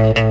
Mm-hmm.